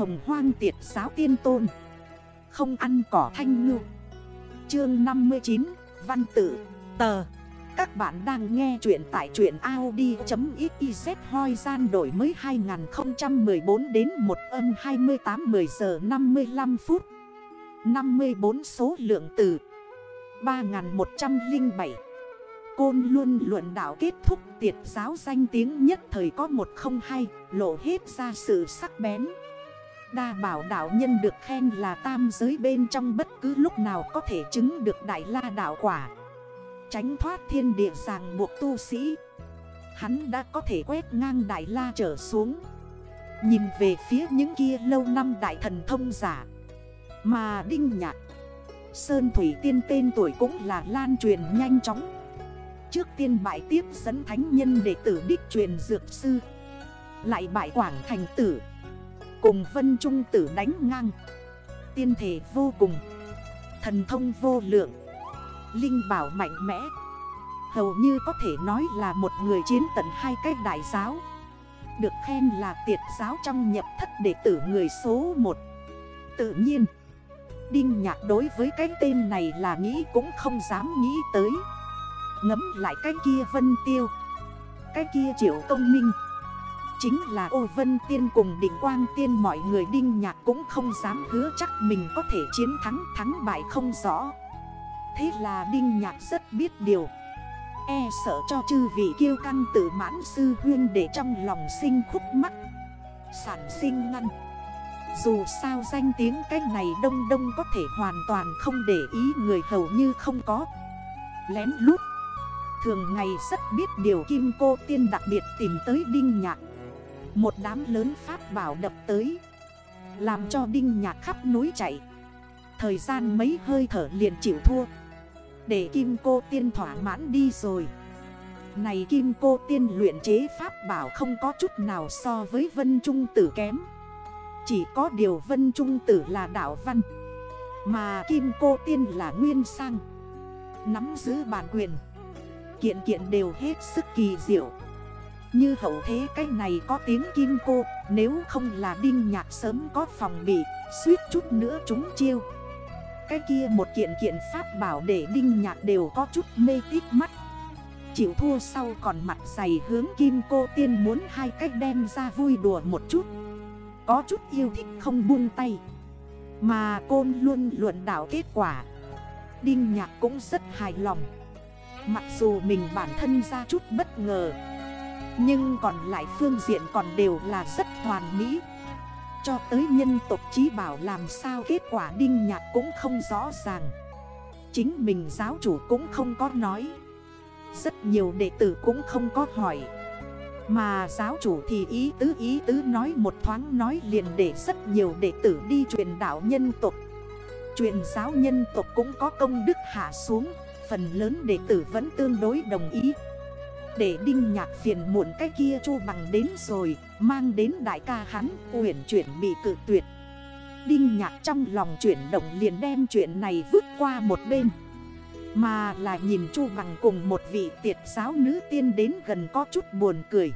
hồng hoang tiệt giáo tiên tôn. Không ăn cỏ thanh ngư. Chương 59 Văn tử Tờ. Các bạn đang nghe chuyện tại chuyện Audi.xyz hoi gian đổi mới 2014 đến 1 âm 28 10 giờ 55 phút. 54 số lượng từ 3107 Côn luôn luận đảo kết thúc tiệt giáo danh tiếng nhất thời có một không hay Lộ hết ra sự sắc bén. Đa bảo đảo nhân được khen là tam giới bên trong bất cứ lúc nào có thể chứng được đại la đảo quả. Tránh thoát thiên địa ràng buộc tu sĩ. Hắn đã có thể quét ngang đại la trở xuống. Nhìn về phía những kia lâu năm đại thần thông giả. Mà đinh nhạc, Sơn Thủy Tiên tên tuổi cũng là lan truyền nhanh chóng. Trước tiên bại tiếp dẫn thánh nhân đệ tử đích truyền dược sư. Lại bại quảng thành tử. Cùng vân trung tử đánh ngang. Tiên thể vô cùng. Thần thông vô lượng. Linh bảo mạnh mẽ. Hầu như có thể nói là một người chiến tận hai cách đại giáo. Được khen là tiệt giáo trong nhập thất đệ tử người số 1 Tự nhiên, Đinh nhạc đối với cái tên này là nghĩ cũng không dám nghĩ tới. Ngấm lại cái kia vân tiêu. Cái kia triệu công minh. Chính là ô vân tiên cùng Định quang tiên. Mọi người đinh nhạc cũng không dám hứa chắc mình có thể chiến thắng thắng bại không rõ. Thế là đinh nhạc rất biết điều. E sợ cho chư vị kiêu căng tự mãn sư huyên để trong lòng sinh khúc mắc, Sản sinh ngăn. Dù sao danh tiếng cái này đông đông có thể hoàn toàn không để ý người hầu như không có. Lén lút, Thường ngày rất biết điều kim cô tiên đặc biệt tìm tới đinh nhạc. Một đám lớn pháp bảo đập tới, Làm cho đinh nhạc khắp núi chạy. Thời gian mấy hơi thở liền chịu thua. Để kim cô tiên thỏa mãn đi rồi. Này kim cô tiên luyện chế pháp bảo không có chút nào so với vân trung tử kém. Chỉ có điều vân trung tử là đạo văn, Mà kim cô tiên là nguyên sang. Nắm giữ bản quyền, kiện kiện đều hết sức kỳ diệu. Như hậu thế cái này có tiếng kim cô, Nếu không là đinh nhạc sớm có phòng bị, Suýt chút nữa chúng chiêu. Cái kia một kiện kiện pháp bảo để đinh nhạc đều có chút mê tít mắt. Chịu thua sau còn mặt dày hướng kim cô tiên muốn hai cách đem ra vui đùa một chút. Có chút yêu thích không buông tay. Mà côn luôn luận đảo kết quả. Đinh nhạc cũng rất hài lòng. Mặc dù mình bản thân ra chút bất ngờ nhưng còn lại phương diện còn đều là rất hoàn mỹ. Cho tới nhân tộc trí bảo làm sao kết quả đinh nhạc cũng không rõ ràng. Chính mình giáo chủ cũng không có nói. Rất nhiều đệ tử cũng không có hỏi. Mà giáo chủ thì ý tứ ý tứ nói một thoáng nói liền để rất nhiều đệ tử đi truyền đạo nhân tộc. Truyền giáo nhân tộc cũng có công đức hạ xuống. Phần lớn đệ tử vẫn tương đối đồng ý. Để đinh nhạc phiền muộn cái kia chu bằng đến rồi Mang đến đại ca hắn uyển chuyển bị cự tuyệt. Đinh nhạc trong lòng chuyển động liền đem chuyện này vứt qua một bên. Mà là nhìn chu bằng cùng một vị tiệt giáo nữ tiên đến gần có chút buồn cười.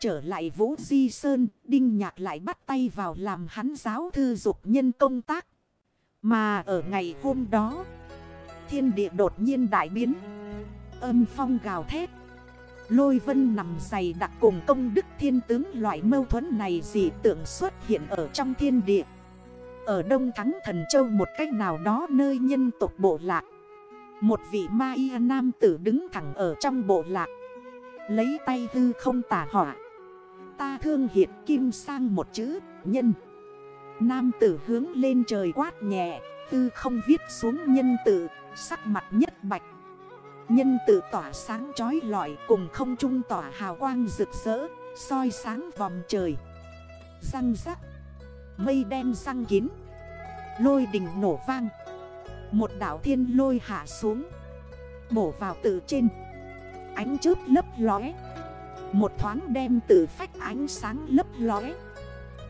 Trở lại Vũ Di Sơn, Đinh Nhạc lại bắt tay vào làm hắn giáo thư dục nhân công tác. Mà ở ngày hôm đó, thiên địa đột nhiên đại biến. Âm phong gào thét. Lôi vân nằm dày đặc cùng công đức thiên tướng loại mâu thuẫn này dị tượng xuất hiện ở trong thiên địa. Ở Đông Thắng Thần Châu một cách nào đó nơi nhân tộc bộ lạc. Một vị ma y nam tử đứng thẳng ở trong bộ lạc. Lấy tay hư không tả họa Ta thương hiện kim sang một chữ, nhân. Nam tử hướng lên trời quát nhẹ, Tư không viết xuống nhân tử Sắc mặt nhất bạch. Nhân tự tỏa sáng trói lọi cùng không trung tỏa hào quang rực rỡ, soi sáng vòng trời. Răng rắc, Mây đen răng kín, Lôi đỉnh nổ vang. Một đảo thiên lôi hạ xuống, Bổ vào tự trên. Ánh chớp lấp lóe, Một thoáng đem tự phách ánh sáng lấp lóe.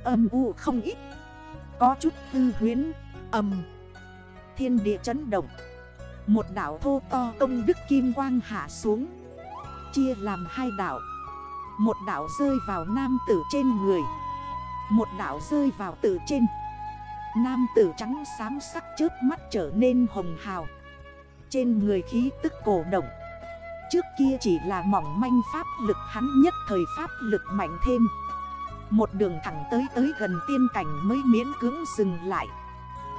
Âm u không ít, Có chút tư huyến, Âm. Thiên địa chấn động một đảo thô to công đức kim quang hạ xuống. Chia làm hai đảo. Một đảo rơi vào nam tử trên người. Một đảo rơi vào tử trên. Nam tử trắng xám sắc trước mắt trở nên hồng hào. Trên người khí tức cổ động. Trước kia chỉ là mỏng manh pháp lực hắn nhất thời pháp lực mạnh thêm. Một đường thẳng tới tới gần tiên cảnh mới miễn cưỡng dừng lại.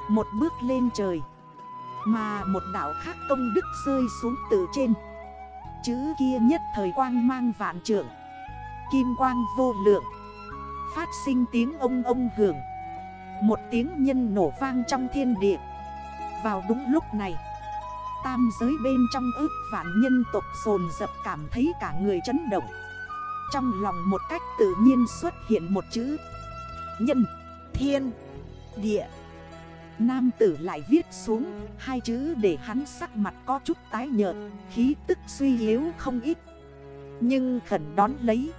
Một bước lên trời. Mà một đảo khác công đức rơi xuống từ trên. Chữ kia nhất thời quang mang vạn trưởng, Kim quang vô lượng. Phát sinh tiếng ông ông hưởng. Một tiếng nhân nổ vang trong thiên địa. Vào đúng lúc này Tam giới bên trong ước vạn nhân tộc sồn dập cảm thấy cả người chấn động. Trong lòng một cách tự nhiên xuất hiện một chữ. Nhân, thiên, địa. Nam tử lại viết xuống, hai chữ để hắn sắc mặt có chút tái nhợt, Khí tức suy yếu không ít. Nhưng khẩn đón lấy.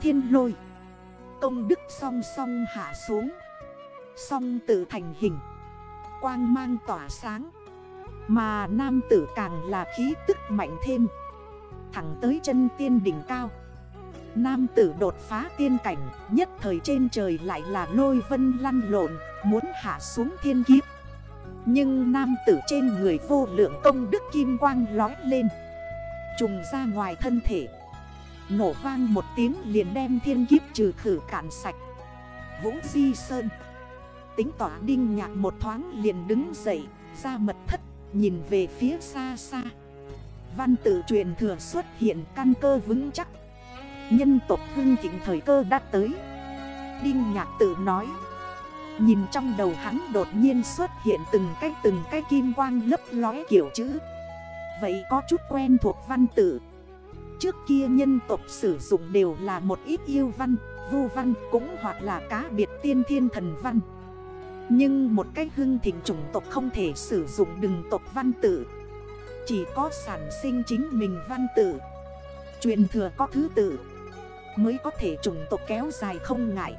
Thiên lôi. Công đức song song hạ xuống. Song tự thành hình. Quang mang tỏa sáng. Mà nam tử càng là khí tức mạnh thêm. Thẳng tới chân tiên đỉnh cao. Nam tử đột phá tiên cảnh, Nhất thời trên trời lại là lôi vân lăn lộn, Muốn hạ xuống thiên kiếp. Nhưng nam tử trên người vô lượng công đức kim quang lói lên, Trùng ra ngoài thân thể. Nổ vang một tiếng liền đem thiên kiếp trừ khử cạn sạch. Vũ Di Sơn, Tính tỏa đinh nhạc một thoáng liền đứng dậy, Ra mật thất, nhìn về phía xa xa. Văn tự truyền thừa xuất hiện căn cơ vững chắc. Nhân tộc hưng thịnh thời cơ đã tới. Đinh nhạc tự nói. Nhìn trong đầu hắn đột nhiên xuất hiện từng cái từng cái kim quang lấp lóe kiểu chữ. Vậy có chút quen thuộc văn tự. Trước kia nhân tộc sử dụng đều là một ít yêu văn, vu văn cũng hoặc là cá biệt tiên thiên thần văn. Nhưng một cái hưng thịnh chủng tộc không thể sử dụng đừng tộc văn tự. Chỉ có sản sinh chính mình văn tự. Truyền thừa có thứ tự. Mới có thể chủng tộc kéo dài không ngại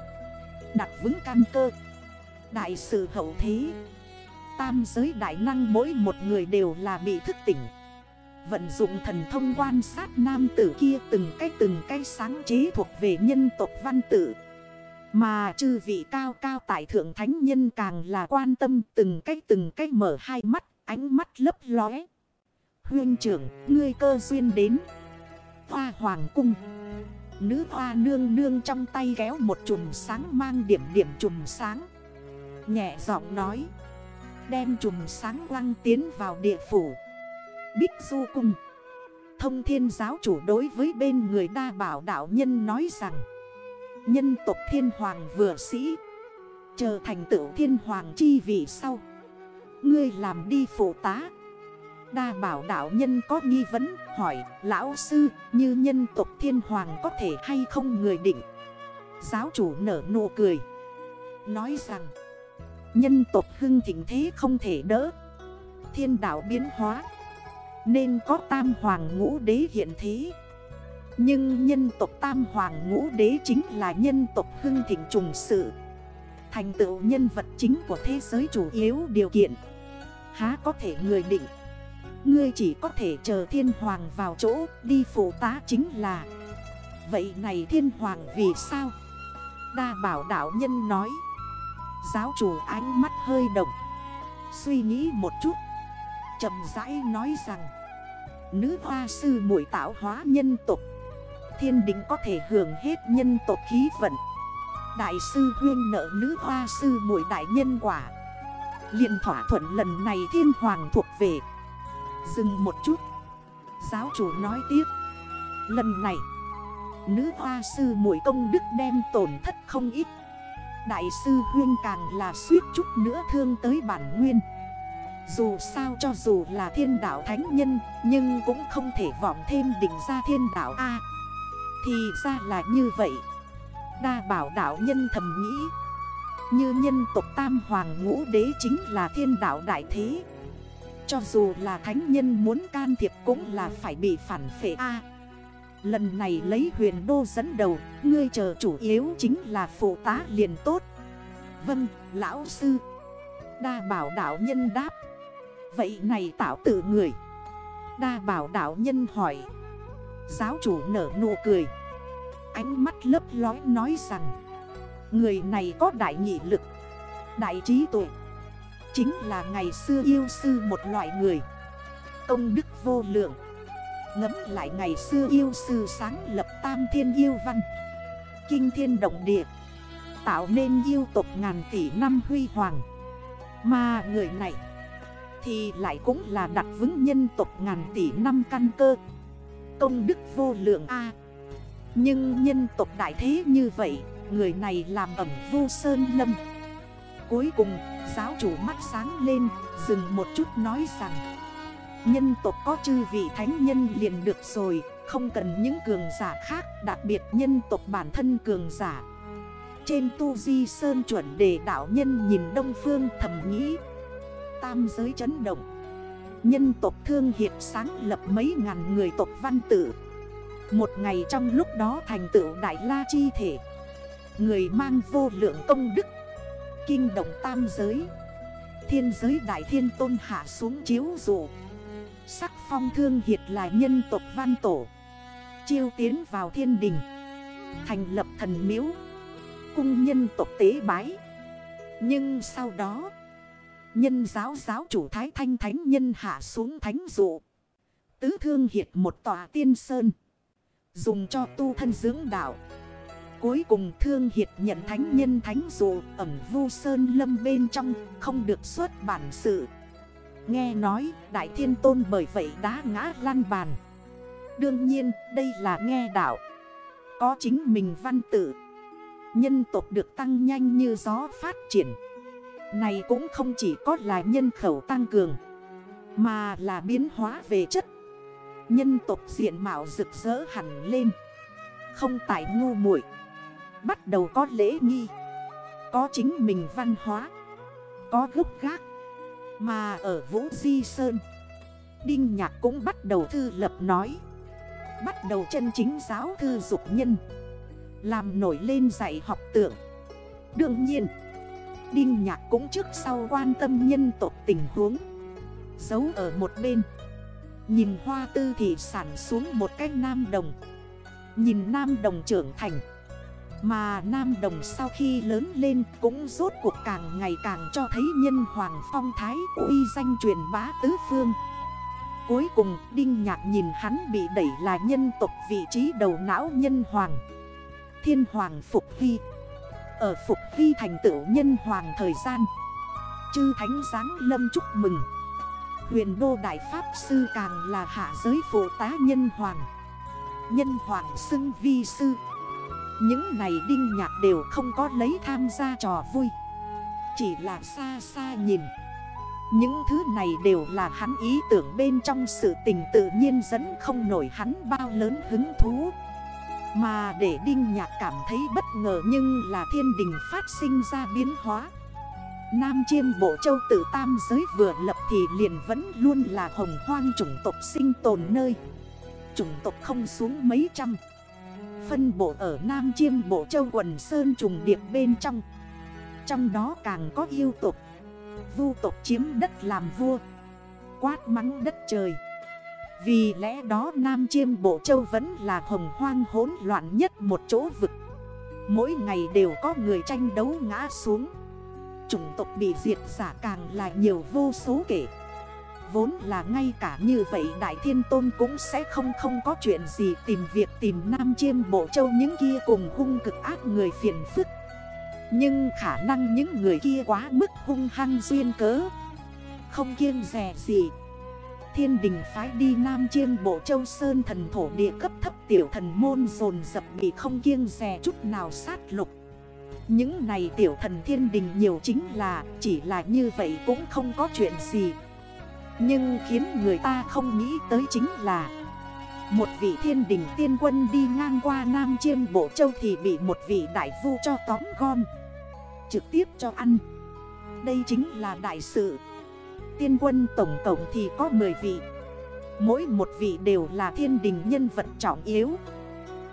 Đặt vững căn cơ Đại sự hậu thế Tam giới đại năng mỗi một người đều là bị thức tỉnh Vận dụng thần thông quan sát nam tử kia từng cái từng cái sáng chế thuộc về nhân tộc văn tử Mà chư vị cao cao tại thượng thánh nhân càng là quan tâm từng cái từng cái mở hai mắt, ánh mắt lấp lóe. Huyên trưởng, ngươi cơ duyên đến. Hoa hoàng cung. Nữ hoa nương nương trong tay kéo một chùm sáng mang điểm điểm chùm sáng. Nhẹ giọng nói. Đem chùm sáng lăng tiến vào địa phủ. Bích Du Cung, Thông thiên giáo chủ đối với bên người đa bảo đạo nhân nói rằng, Nhân tộc thiên hoàng vừa sĩ, Trở thành tựu thiên hoàng chi vì sau Ngươi làm đi phụ tá Đa bảo đạo nhân có nghi vấn, hỏi, Lão sư, như nhân tộc thiên hoàng có thể hay không người định? Giáo chủ nở nụ cười, Nói rằng, Nhân tộc hưng thịnh thế không thể đỡ. Thiên đạo biến hóa, nên có tam hoàng ngũ đế hiện thế. Nhưng nhân tộc tam hoàng ngũ đế chính là nhân tộc hưng thịnh trùng sự. Thành tựu nhân vật chính của thế giới chủ yếu điều kiện, Há có thể người định? Ngươi chỉ có thể chờ thiên hoàng vào chỗ, đi phụ tá chính là. Vậy này thiên hoàng vì sao? Đa bảo đạo nhân nói. Giáo chủ ánh mắt hơi động. Suy nghĩ một chút. Chậm rãi nói rằng, Nữ hoa sư mũi tạo hóa nhân tục Thiên đính có thể hưởng hết nhân tộc khí vận. Đại sư huyên nợ nữ hoa sư mũi đại nhân quả. Liền thỏa thuận lần này thiên hoàng thuộc về Dừng một chút. Giáo chủ nói tiếp. Lần này, Nữ hoa sư mũi công đức đem tổn thất không ít. Đại sư huyên càng là suýt chút nữa thương tới bản nguyên. Dù sao cho dù là thiên đạo thánh nhân, Nhưng cũng không thể vọng thêm đỉnh ra thiên đạo A. Thì ra là như vậy. Đa bảo đạo nhân thầm nghĩ. Như nhân tộc tam hoàng ngũ đế chính là thiên đạo đại thế. Cho dù là thánh nhân muốn can thiệp cũng là phải bị phản phệ A. Lần này lấy huyền đô dẫn đầu Ngươi chờ chủ yếu chính là phụ tá liền tốt. Vâng, lão sư. Đa bảo đạo nhân đáp. Vậy này tạo tự người. Đa bảo đạo nhân hỏi. Giáo chủ nở nụ cười. Ánh mắt lấp lói nói rằng Người này có đại nghị lực Đại trí tuệ. Chính là ngày xưa yêu sư một loại người. Công đức vô lượng. Ngấm lại ngày xưa yêu sư sáng lập tam thiên yêu văn. Kinh thiên động địa. Tạo nên yêu tộc ngàn tỷ năm huy hoàng. Mà người này Thì lại cũng là đặt vững nhân tộc ngàn tỷ năm căn cơ. Công đức vô lượng A. Nhưng nhân tộc đại thế như vậy, Người này làm ẩm vô sơn lâm. Cuối cùng, giáo chủ mắt sáng lên, Dừng một chút nói rằng, Nhân tộc có chư vị thánh nhân liền được rồi, Không cần những cường giả khác, Đặc biệt nhân tộc bản thân cường giả. Trên tu di sơn chuẩn đề đạo nhân nhìn đông phương thầm nghĩ, Tam giới chấn động, Nhân tộc thương hiệp sáng lập mấy ngàn người tộc văn tử Một ngày trong lúc đó thành tựu đại la chi thể, Người mang vô lượng công đức Kinh động tam giới. Thiên giới đại thiên tôn hạ xuống chiếu dụ Sắc phong thương hiệt là nhân tộc văn tổ. Chiêu tiến vào thiên đình. Thành lập thần miếu. Cung nhân tộc tế bái. Nhưng sau đó, Nhân giáo giáo chủ Thái Thanh Thánh Nhân hạ xuống thánh dụ Tứ thương hiệt một tòa tiên sơn. Dùng cho tu thân dưỡng đạo. Cuối cùng thương hiệt nhận thánh nhân thánh dụ ẩm vu sơn lâm bên trong, Không được xuất bản sự. Nghe nói, Đại Thiên Tôn bởi vậy đã ngã lăn bàn. Đương nhiên, đây là nghe đạo. Có chính mình văn tử Nhân tộc được tăng nhanh như gió phát triển. Này cũng không chỉ có là nhân khẩu tăng cường, Mà là biến hóa về chất. Nhân tộc diện mạo rực rỡ hẳn lên. Không tại ngu muội. Bắt đầu có lễ nghi. Có chính mình văn hóa. Có gốc gác. Mà ở Vũ Di Sơn, Đinh Nhạc cũng bắt đầu thư lập nói. Bắt đầu chân chính giáo thư dục nhân. Làm nổi lên dạy học tượng Đương nhiên, Đinh Nhạc cũng trước sau quan tâm nhân tộc tình huống. Giấu ở một bên. Nhìn hoa tư thì sản xuống một cái nam đồng. Nhìn nam đồng trưởng thành mà Nam Đồng sau khi lớn lên cũng rốt cuộc càng ngày càng cho thấy nhân hoàng phong thái uy danh truyền bá tứ phương. Cuối cùng, Đinh Nhạc nhìn hắn bị đẩy là nhân tộc vị trí đầu não nhân hoàng. Thiên hoàng Phục Hy. Ở Phục Hy thành tựu nhân hoàng thời gian. Chư Thánh Giáng Lâm chúc mừng. Huyền Đô Đại Pháp Sư càng là hạ giới phụ tá nhân hoàng. Nhân hoàng xưng vi sư. Những này đinh nhạc đều không có lấy tham gia trò vui. Chỉ là xa xa nhìn. Những thứ này đều là hắn ý tưởng bên trong sự tình tự nhiên dẫn không nổi hắn bao lớn hứng thú. Mà để Đinh Nhạc cảm thấy bất ngờ nhưng là thiên đình phát sinh ra biến hóa. Nam chiêm bộ châu tự tam giới vừa lập thì liền vẫn luôn là hồng hoang chủng tộc sinh tồn nơi. Chủng tộc không xuống mấy trăm phân bộ ở Nam Chiêm Bộ Châu quần Sơn trùng điệp bên trong. Trong đó càng có yêu tục Vu tục chiếm đất làm vua. Quát mắng đất trời. Vì lẽ đó Nam Chiêm Bộ Châu vẫn là hồng hoang hỗn loạn nhất một chỗ vực. Mỗi ngày đều có người tranh đấu ngã xuống. Chủng tộc bị diệt giả càng là nhiều vô số kể. Vốn là ngay cả như vậy Đại Thiên Tôn cũng sẽ không không có chuyện gì tìm việc tìm Nam Chiêm Bộ Châu những kia cùng hung cực ác người phiền phức. Nhưng khả năng những người kia quá mức hung hăng duyên cớ. Không kiêng rẻ gì. Thiên đình phái đi Nam Chiêm Bộ Châu Sơn thần thổ địa cấp thấp tiểu thần môn dồn dập bị không kiêng rẻ chút nào sát lục. Những này tiểu thần thiên đình nhiều chính là, chỉ là như vậy cũng không có chuyện gì. Nhưng khiến người ta không nghĩ tới chính là, Một vị thiên đình tiên quân đi ngang qua Nam Chiêm Bộ Châu Thì bị một vị đại vu cho tóm gom, Trực tiếp cho ăn. Đây chính là đại sự. Tiên quân tổng cộng thì có 10 vị. Mỗi một vị đều là thiên đình nhân vật trọng yếu,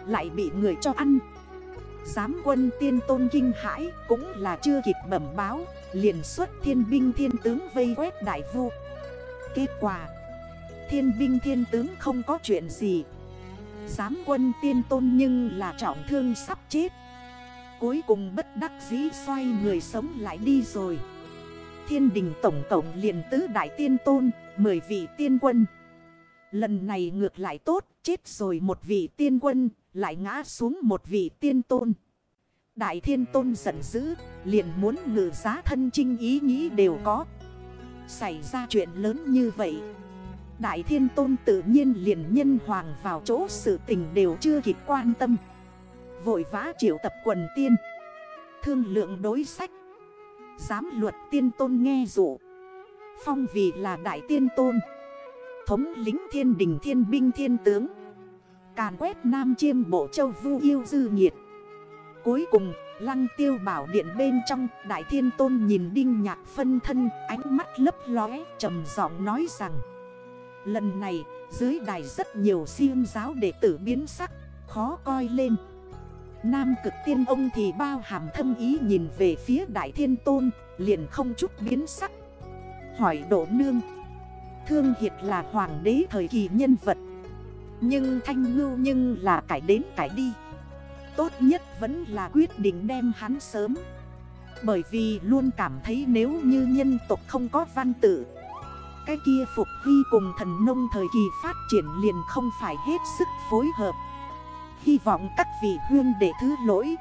Lại bị người cho ăn. Giám quân tiên tôn kinh hãi Cũng là chưa kịp bẩm báo, Liền xuất thiên binh thiên tướng vây quét đại vu. Kết quả. Thiên binh thiên tướng không có chuyện gì. Giám quân tiên tôn nhưng là trọng thương sắp chết. Cuối cùng bất đắc dĩ xoay người sống lại đi rồi. Thiên đình tổng tổng liền tứ đại tiên tôn, Mười vị tiên quân. Lần này ngược lại tốt, Chết rồi một vị tiên quân, Lại ngã xuống một vị tiên tôn. Đại thiên tôn giận dữ, Liền muốn ngự giá thân trinh ý nghĩ đều có. Xảy ra chuyện lớn như vậy. Đại thiên tôn tự nhiên liền nhân hoàng vào chỗ sự tình đều chưa kịp quan tâm. Vội vã triệu tập quần tiên. Thương lượng đối sách. Giám luật tiên tôn nghe dụ. Phong vì là đại tiên tôn. Thống lính thiên đình thiên binh thiên tướng. Càn quét nam chiêm bộ châu vu yêu dư nhiệt. Cuối cùng lăng tiêu bảo điện bên trong, Đại thiên tôn nhìn đinh nhạc phân thân, Ánh mắt lấp lóe, trầm giọng nói rằng, Lần này, dưới đài rất nhiều siêng giáo đệ tử biến sắc, Khó coi lên. Nam cực tiên ông thì bao hàm thâm ý nhìn về phía đại thiên tôn, Liền không chút biến sắc, Hỏi độ nương, Thương Hiệt là hoàng đế thời kỳ nhân vật, Nhưng thanh ngưu nhưng là cải đến cải đi. Tốt nhất vẫn là quyết định đem hắn sớm. Bởi vì luôn cảm thấy nếu như nhân tộc không có văn tự, Cái kia Phục Hy cùng thần nông thời kỳ phát triển liền không phải hết sức phối hợp. Hy vọng các vị hương để thứ lỗi